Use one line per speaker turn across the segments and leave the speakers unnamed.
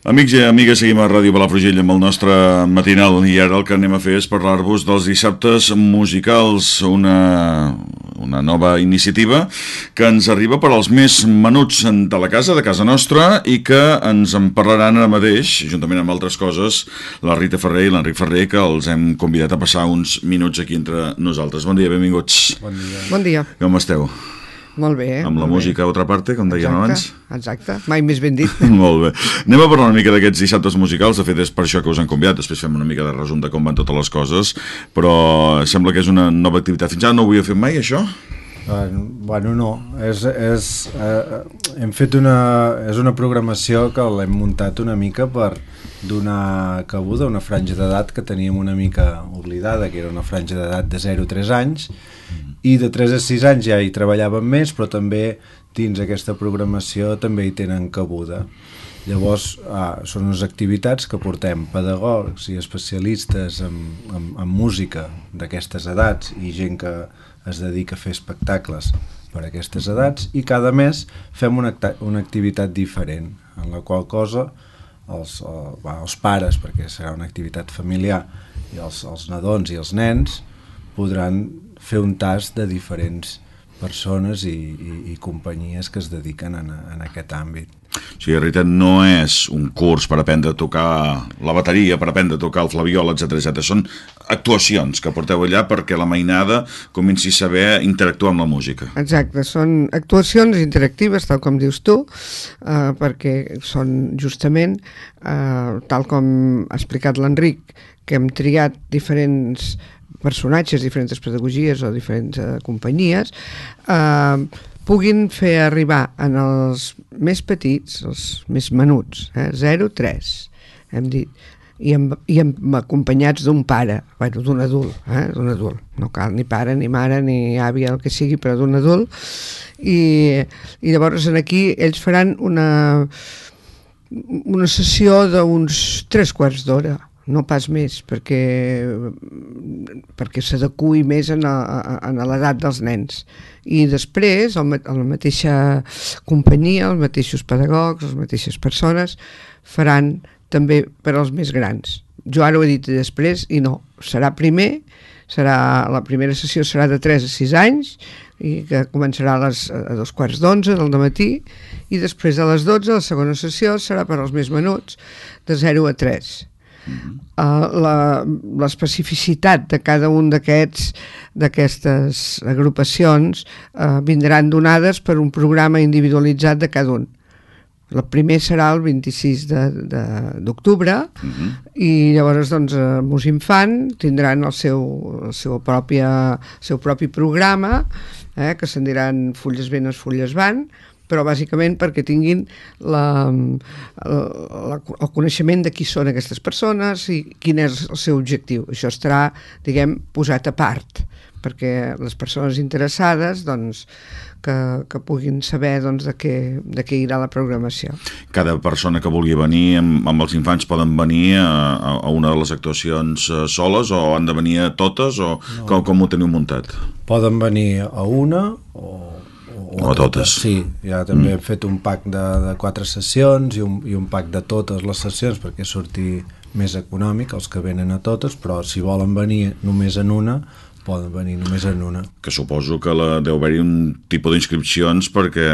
Amics i amigues, seguim a Ràdio Palafrugell amb el nostre matinal i ara el que anem a fer és parlar-vos dels dissabtes musicals, una, una nova iniciativa que ens arriba per als més menuts de la casa, de casa nostra, i que ens en parlaran ara mateix, juntament amb altres coses, la Rita Ferrer i l'Enric Ferrer, que els hem convidat a passar uns minuts aquí entre nosaltres. Bon dia, benvinguts.
Bon dia.
Bon dia.
Com esteu?
Molt bé.
Amb la música a otra parte, com dèiem abans?
Exacte, mai més ben dit.
Molt bé. Anem a parlar una mica d'aquests dissabtes musicals, de fet és per això que us han convidat, després fem una mica de resum de com van totes les coses, però sembla que és una nova activitat. Fins ara no ho havia fet mai, això?
Bueno, no. És, és, eh, hem fet una, és una programació que l'hem muntat una mica per donar cabuda a una franja d'edat que teníem una mica oblidada, que era una franja d'edat de 0 a 3 anys, i de 3 a 6 anys ja hi treballàvem més, però també dins aquesta programació també hi tenen cabuda. Llavors, ah, són unes activitats que portem pedagogs i especialistes en, en, en música d'aquestes edats i gent que es dedica a fer espectacles per a aquestes edats i cada mes fem una, una activitat diferent, en la qual cosa els, el, va, els pares, perquè serà una activitat familiar, i els, els nadons i els nens podran fer un tast de diferents persones i, i, i companyies que es dediquen en, en aquest àmbit.
O sigui, en realitat no és un curs per aprendre a tocar la bateria, per aprendre a tocar el flaviol, etc etc. Són actuacions que porteu allà perquè la mainada comenci a saber interactuar amb la música.
Exacte, són actuacions interactives, tal com dius tu, eh, perquè són justament, eh, tal com ha explicat l'Enric, que hem triat diferents personatges, diferents pedagogies o diferents eh, companyies, eh, puguin fer arribar en els més petits, els més menuts, eh, 0-3, hem dit, i, amb, i amb acompanyats d'un pare, bueno, d'un adult, eh, d'un adult, no cal ni pare, ni mare, ni àvia, el que sigui, però d'un adult, i, i llavors en aquí ells faran una, una sessió d'uns tres quarts d'hora, no pas més, perquè, perquè s'adequi més en, a, en l'edat dels nens. I després, el, la mateixa companyia, els mateixos pedagogs, les mateixes persones, faran també per als més grans. Jo ara ho he dit després i no, serà primer, serà, la primera sessió serà de 3 a 6 anys i que començarà a, les, a dos quarts d'onze del matí i després a les 12 la segona sessió serà per als més menuts de 0 a 3 Uh, l'especificitat de cada un d'aquests d'aquestes agrupacions uh, vindran donades per un programa individualitzat de cada un. El primer serà el 26 d'octubre uh mhm. -huh. i llavors doncs a Musinfant tindran el seu, el seu, pròpia, el seu propi programa eh, que se'n diran Fulles Venes, Fulles Van però bàsicament perquè tinguin la, la, el coneixement de qui són aquestes persones i quin és el seu objectiu. Això estarà, diguem, posat a part perquè les persones interessades doncs, que, que puguin saber doncs, de, què, de què irà la programació.
Cada persona que vulgui venir amb, amb els infants poden venir a, a una de les actuacions eh, soles o han de venir a totes o no. com, com ho teniu muntat?
Poden venir a una o
o, o totes.
Sí, ja també mm. hem fet un pack de, de quatre sessions i un, i un pack de totes les sessions perquè surti més econòmic els que venen a totes, però si volen venir només en una poden venir només en una.
Que suposo que la, deu haver-hi un tipus d'inscripcions perquè,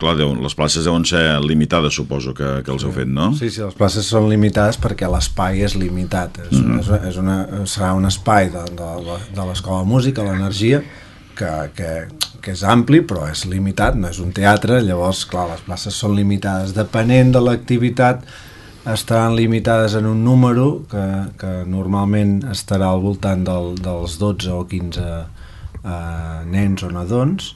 clar, deu, les places deuen ser limitades, suposo que, que els sí. heu fet, no?
Sí, sí, les places són limitades perquè l'espai és limitat. És, mm -hmm. és, és una, serà un espai de, de, de l'Escola de Música, l'Energia, que, que, que és ampli però és limitat, no és un teatre llavors clar, les places són limitades depenent de l'activitat estaran limitades en un número que, que normalment estarà al voltant del, dels 12 o 15 eh, nens o nadons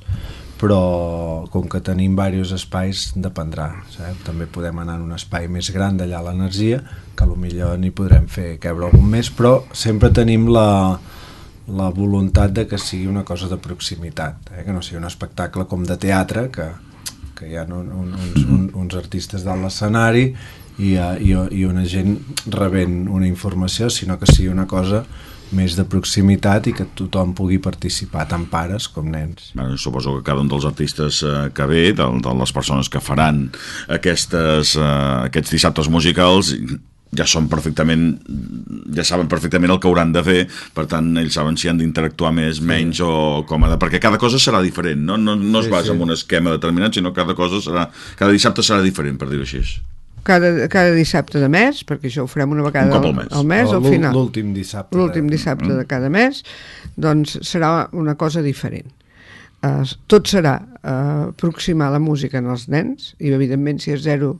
però com que tenim diversos espais dependrà saps? també podem anar en un espai més gran d'allà l'energia que millor n'hi podrem fer cabre algun més però sempre tenim la, la voluntat de que sigui una cosa de proximitat, eh? que no sigui un espectacle com de teatre, que, que hi ha un, un, uns, un, uns artistes dalt l'escenari i, i, i una gent rebent una informació, sinó que sigui una cosa més de proximitat i que tothom pugui participar, tant pares com nens.
Bueno, suposo que cada un dels artistes eh, que ve, de, de les persones que faran aquestes, eh, aquests dissabtes musicals, ja són perfectament ja saben perfectament el que hauran de fer per tant ells saben si han d'interactuar més, menys o com ha de... perquè cada cosa serà diferent no, no, no es sí, basa sí. en un esquema determinat sinó que cada cosa serà, cada dissabte serà diferent per dir-ho així
cada, cada dissabte de mes, perquè això ho farem una vegada
un al, mes,
al mes al final.
L'últim dissabte.
L'últim dissabte de... de cada mes, doncs serà una cosa diferent. Uh, tot serà uh, aproximar la música en els nens, i evidentment si és 0,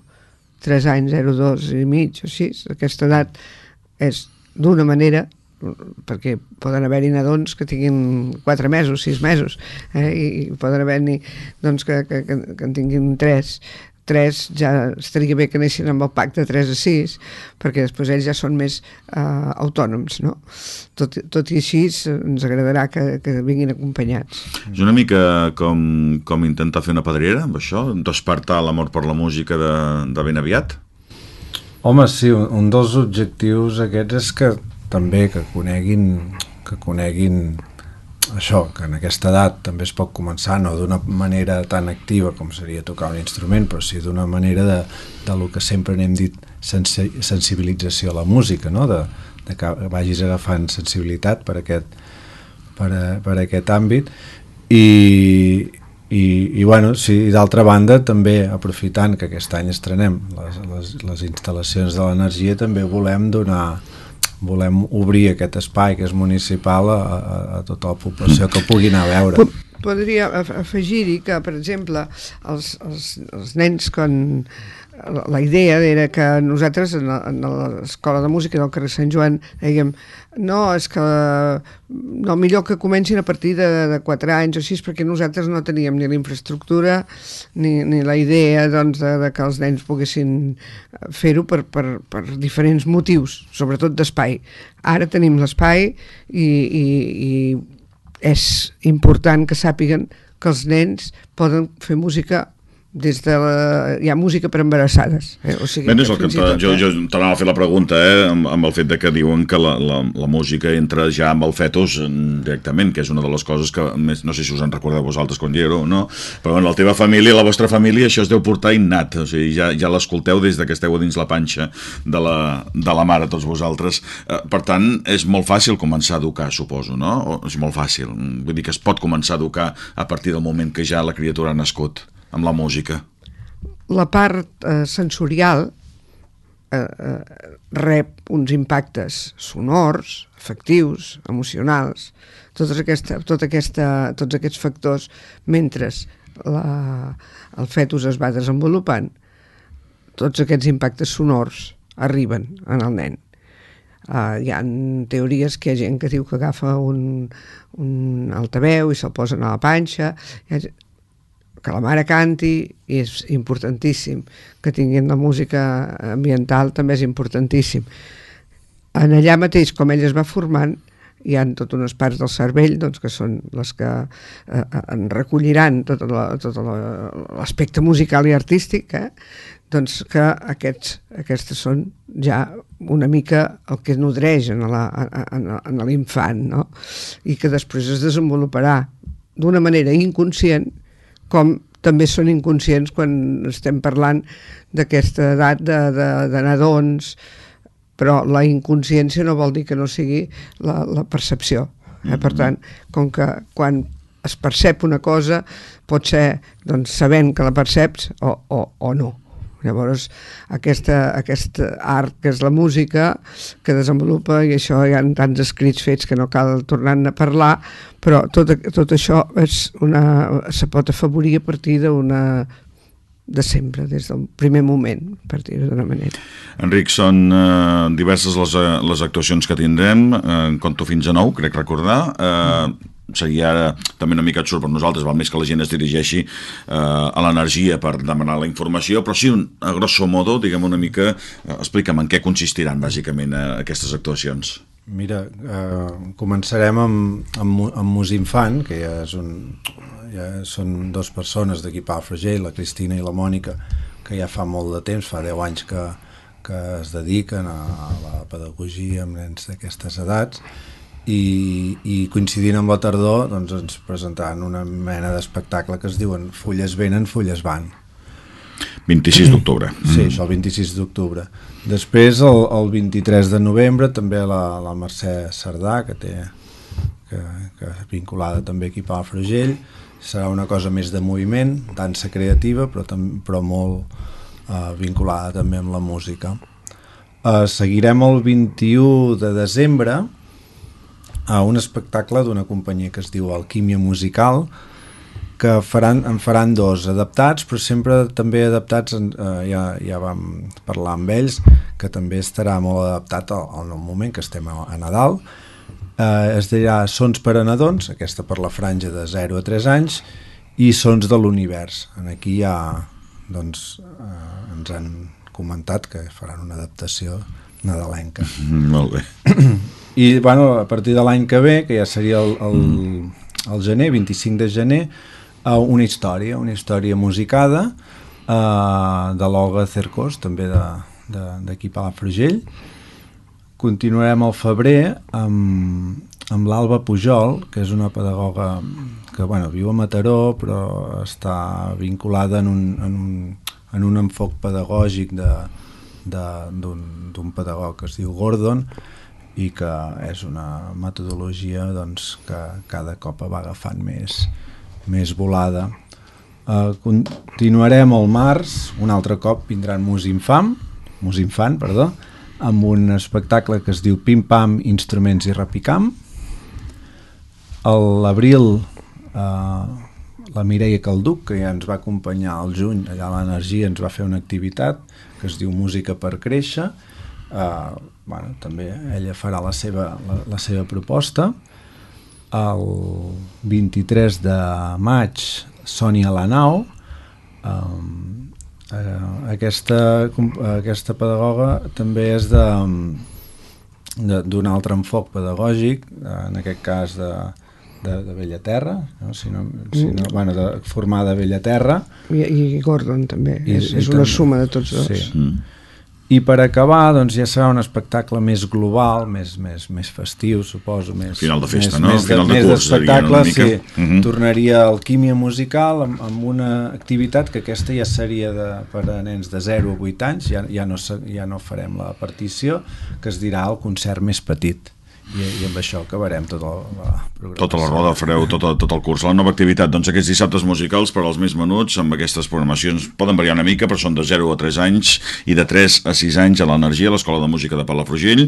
3 anys, 0, 2 i mig o 6, aquesta edat és d'una manera perquè poden haver-hi nadons que tinguin 4 mesos, 6 mesos eh? i, poden haver-hi doncs, que, que, que en tinguin 3 3 ja estaria bé que anessin amb el pacte 3 a 6 perquè després ells ja són més uh, autònoms no? tot, tot i així ens agradarà que, que vinguin acompanyats
És una mica com, com intentar fer una pedrera amb això, despertar l'amor per la música de, de ben aviat?
Home, sí, un, un dels objectius aquests és que també que coneguin que coneguin això, que en aquesta edat també es pot començar, no d'una manera tan activa com seria tocar un instrument, però sí d'una manera de, de lo que sempre n'hem dit sensi sensibilització a la música, no? de, de que vagis agafant sensibilitat per aquest, per, a, per a aquest àmbit i, i, i bueno, sí, d'altra banda també aprofitant que aquest any estrenem les, les, les instal·lacions de l'energia també volem donar volem obrir aquest espai que és municipal a, a, a tota la població que pugui anar a veure.
Podria afegir-hi que, per exemple, els, els, els nens quan la idea era que nosaltres en l'escola de música del carrer Sant Joan dèiem no, és que no, millor que comencin a partir de, de 4 anys o 6 perquè nosaltres no teníem ni la infraestructura ni, ni la idea doncs, de, de que els nens poguessin fer-ho per, per, per diferents motius, sobretot d'espai. Ara tenim l'espai i, i, i és important que sàpiguen que els nens poden fer música des de la... hi ha música per embarassades
eh? o sigui, ben, és el que tot, jo, eh? jo t'anava a fer la pregunta eh? amb, amb el fet de que diuen que la, la, la música entra ja amb el fetus directament, que és una de les coses que més, no sé si us en recordeu vosaltres quan hi éreu no? però en la teva família, la vostra família això es deu portar innat, o sigui, ja, ja l'escolteu des de que esteu dins la panxa de la, de la mare tots vosaltres eh, per tant és molt fàcil començar a educar suposo, no? O, és molt fàcil vull dir que es pot començar a educar a partir del moment que ja la criatura ha nascut amb la música?
La part eh, sensorial eh, eh, rep uns impactes sonors, afectius, emocionals, totes aquesta, tot aquesta, tots aquests factors mentre la, el fetus es va desenvolupant, tots aquests impactes sonors arriben en el nen. Uh, hi ha teories que hi ha gent que diu que agafa un, un altaveu i se'l posen a la panxa, ha, que la mare canti és importantíssim, que tinguin la música ambiental també és importantíssim. En allà mateix, com ell es va formant, hi han totes unes parts del cervell doncs, que són les que eh, eh en recolliran tot l'aspecte musical i artístic, eh? doncs que aquests, aquestes són ja una mica el que nodreix en l'infant, no? i que després es desenvoluparà d'una manera inconscient com també són inconscients quan estem parlant d'aquesta edat de, de, de nadons, però la inconsciència no vol dir que no sigui la, la percepció. Eh? Per mm-hmm. tant, com que quan es percep una cosa pot ser doncs, sabent que la perceps o, o, o no. Llavors, aquesta, aquest art que és la música, que desenvolupa, i això hi ha tants escrits fets que no cal tornar a parlar, però tot, tot això és una, se pot afavorir a partir d'una de sempre, des del primer moment, per dir-ho d'una manera.
Enric, són eh, diverses les, eh, les actuacions que tindrem, eh, conto fins a nou, crec recordar, eh, mm seria ara també una mica absurd per nosaltres, val més que la gent es dirigeixi eh, a l'energia per demanar la informació, però sí, a grosso modo, diguem una mica, eh, explica'm en què consistiran bàsicament eh, aquestes actuacions.
Mira, eh, començarem amb, amb, amb Musinfant, que ja, és un, ja són dues persones d'aquí Palafrugell, la Cristina i la Mònica, que ja fa molt de temps, fa 10 anys que, que es dediquen a, a la pedagogia amb nens d'aquestes edats, i, i coincidint amb la tardor doncs ens presentaran una mena d'espectacle que es diuen Fulles venen, fulles van
26 d'octubre.
Sí, això el 26 d'octubre. Després, el, el 23 de novembre, també la, la Mercè Cerdà, que té que, que és vinculada també aquí a Palafrugell, serà una cosa més de moviment, dansa creativa, però, tam, però molt eh, vinculada també amb la música. Eh, seguirem el 21 de desembre a un espectacle d'una companyia que es diu Alquímia Musical, que faran, en faran dos adaptats, però sempre també adaptats, eh, ja, ja vam parlar amb ells, que també estarà molt adaptat al, al moment que estem a, a Nadal. Eh, es dirà Sons per a nadons, aquesta per la franja de 0 a 3 anys, i Sons de l'univers. Aquí ja doncs, eh, ens han comentat que faran una adaptació nadalenca.
Mm, molt bé.
I bueno, a partir de l'any que ve, que ja seria el, el, el gener, 25 de gener, uh, una història, una història musicada uh, de l'Olga Cercós, també d'aquí Palafrugell. Continuarem al febrer amb, amb l'Alba Pujol, que és una pedagoga que bueno, viu a Mataró, però està vinculada en un, en un, en un enfoc pedagògic d'un pedagog que es diu Gordon i que és una metodologia doncs, que cada cop va agafant més, més volada. Uh, continuarem al març, un altre cop vindran Musinfam, Musinfant, perdó, amb un espectacle que es diu Pim Pam, Instruments i Rapicam. A l'abril uh, la Mireia Calduc, que ja ens va acompanyar al juny, allà a l'Energia ens va fer una activitat que es diu Música per Créixer, uh, bueno, també ella farà la seva, la, la seva proposta el 23 de maig Sònia Lanau um, eh, aquesta, aquesta pedagoga també és de d'un altre enfoc pedagògic en aquest cas de, de, de Bellaterra no? Si no, si no, bueno, de, formada a Bellaterra
i, i Gordon també I, és, és una també, suma de tots dos sí. mm.
I per acabar, doncs ja serà un espectacle més global, més, més, més festiu, suposo. Més,
Final de festa,
més,
no?
Més,
Final
de,
de
més d'espectacle, sí. Uh
mhm.
-huh. Tornaria al químia musical amb, amb una activitat que aquesta ja seria de, per a nens de 0 a 8 anys, ja, ja, no, ja no farem la partició, que es dirà el concert més petit i, i amb això acabarem tota la
programació. Tota la roda fareu tot, tot el curs. La nova activitat, doncs aquests dissabtes musicals per als més menuts, amb aquestes programacions poden variar una mica, però són de 0 a 3 anys i de 3 a 6 anys a l'Energia, l'Escola de Música de Palafrugell.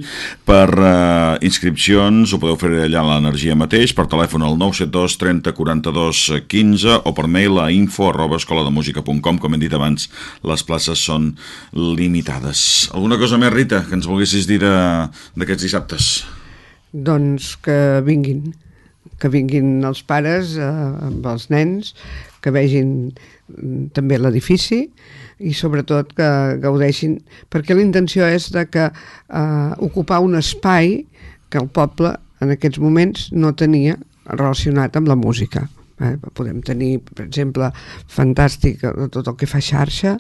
Per eh, inscripcions ho podeu fer allà a l'Energia mateix, per telèfon al 972 30 42 15 o per mail a info arroba escolademusica.com com hem dit abans, les places són limitades. Alguna cosa més, Rita, que ens volguessis dir d'aquests dissabtes?
Doncs que vinguin que vinguin els pares eh, amb els nens, que vegin mm, també l'edifici i sobretot que gaudeixin, perquè la intenció és de que eh, ocupar un espai que el poble en aquests moments no tenia relacionat amb la música. Eh, podem tenir, per exemple, fantàstic tot el que fa xarxa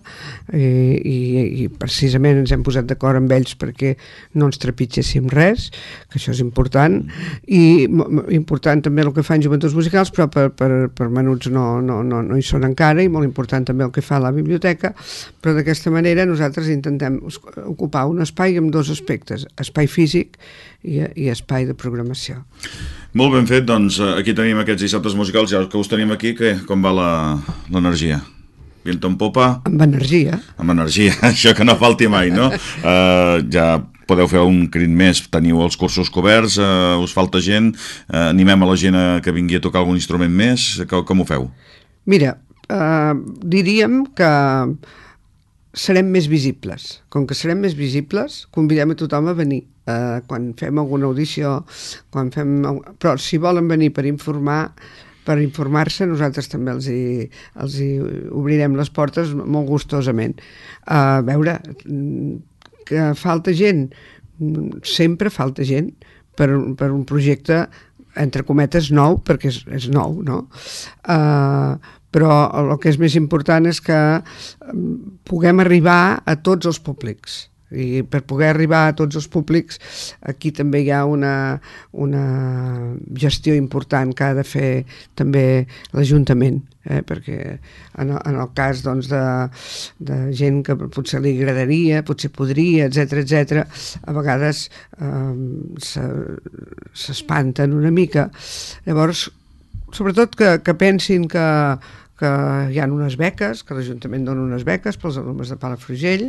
eh, i, i precisament ens hem posat d'acord amb ells perquè no ens trepitgéssim res, que això és important, i important també el que fan joventuts musicals, però per, per, per menuts no, no, no, no hi són encara, i molt important també el que fa la biblioteca, però d'aquesta manera nosaltres intentem ocupar un espai amb dos aspectes, espai físic i, i espai de programació.
Molt ben fet, doncs eh, aquí tenim aquests dissabtes musicals, ja que us tenim aquí, que, com va l'energia? Viento en popa?
Amb energia.
Amb energia, això que no falti mai, no? Uh, ja podeu fer un crit més, teniu els cursos coberts, uh, us falta gent, uh, animem a la gent a que vingui a tocar algun instrument més, com, com ho feu?
Mira, uh, diríem que serem més visibles. Com que serem més visibles, convidem a tothom a venir. Eh, quan fem alguna audició, quan fem... Però si volen venir per informar, per informar-se, nosaltres també els hi, els hi obrirem les portes molt gustosament. A veure, que falta gent, sempre falta gent per, per un projecte entre cometes nou, perquè és, és nou, no? Uh, però el que és més important és que puguem arribar a tots els públics I per poder arribar a tots els públics, aquí també hi ha una, una gestió important que ha de fer també l'Ajuntament eh? perquè en el, en el cas doncs, de, de gent que potser li agradaria, potser podria, etc etc, a vegades eh, s'espanten una mica. Llavors, sobretot que, que pensin que, que hi ha unes beques, que l'Ajuntament dona unes beques pels alumnes de Palafrugell,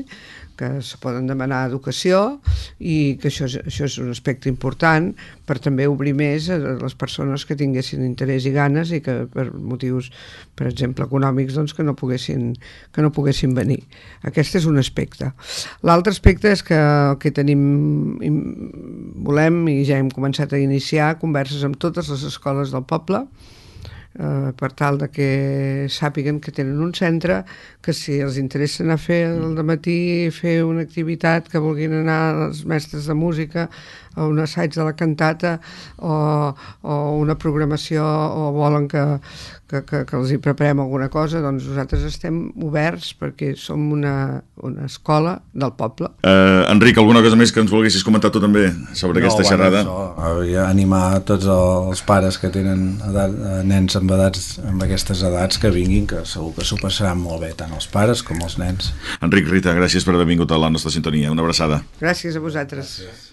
que se poden demanar educació i que això és, això és un aspecte important per també obrir més a les persones que tinguessin interès i ganes i que per motius, per exemple, econòmics, doncs que no poguessin, que no poguessin venir. Aquest és un aspecte. L'altre aspecte és que el que tenim, volem i ja hem començat a iniciar converses amb totes les escoles del poble, eh, per tal de que sàpiguen que tenen un centre, que si els interessa anar a fer el matí fer una activitat, que vulguin anar els mestres de música o un assaig de la cantata o, o una programació o volen que, que, que, que els hi preparem alguna cosa, doncs nosaltres estem oberts perquè som una, una escola del poble.
Uh, Enric, alguna cosa més que ens volguessis comentar tu també sobre no, aquesta bueno, xerrada?
Això, animar tots els pares que tenen edat, nens amb, edats, amb aquestes edats que vinguin, que segur que s'ho passaran molt bé, tant els pares com els nens.
Enric, Rita, gràcies per haver vingut a la nostra sintonia. Una abraçada.
Gràcies a vosaltres. Gràcies.